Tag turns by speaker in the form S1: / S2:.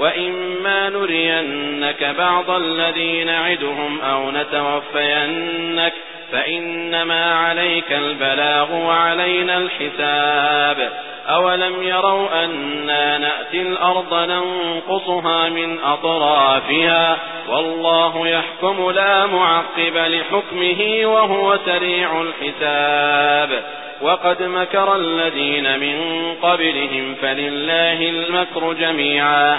S1: وإما نرينك بعض الذين نعدهم أو نتوفينك فإنما عليك البلاغ وعلينا الحساب أولم يروا أنا نأتي الأرض ننقصها من أطرافها والله يحكم لا معقب لحكمه وهو سريع الحساب وقد مكر الذين من قبلهم فلله المكر جميعا